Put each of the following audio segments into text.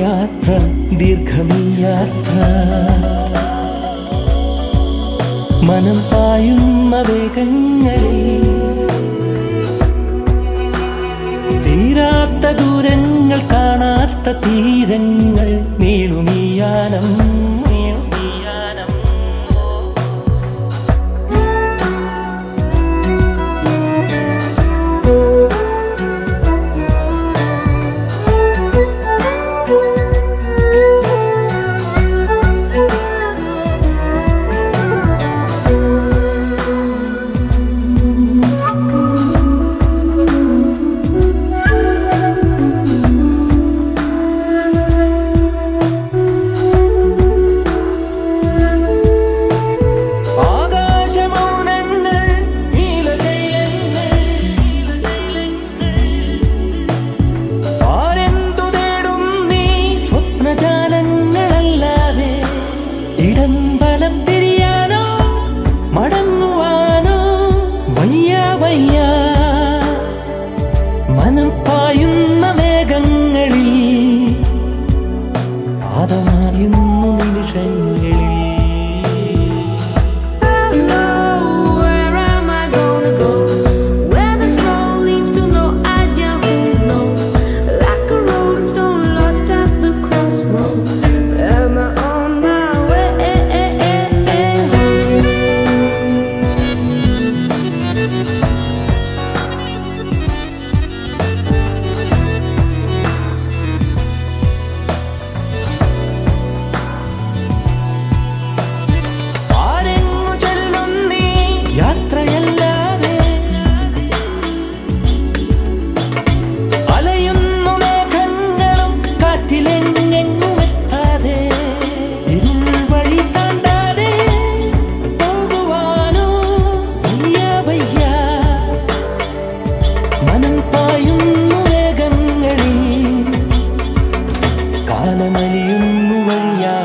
യാത്ര ദീർഘമീ യാത്ര മനം പായുന്ന വേഗങ്ങളിൽ തീരാത്ത ദൂരങ്ങൾ കാണാത്ത തീരങ്ങൾ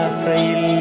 യാത്രയിൽ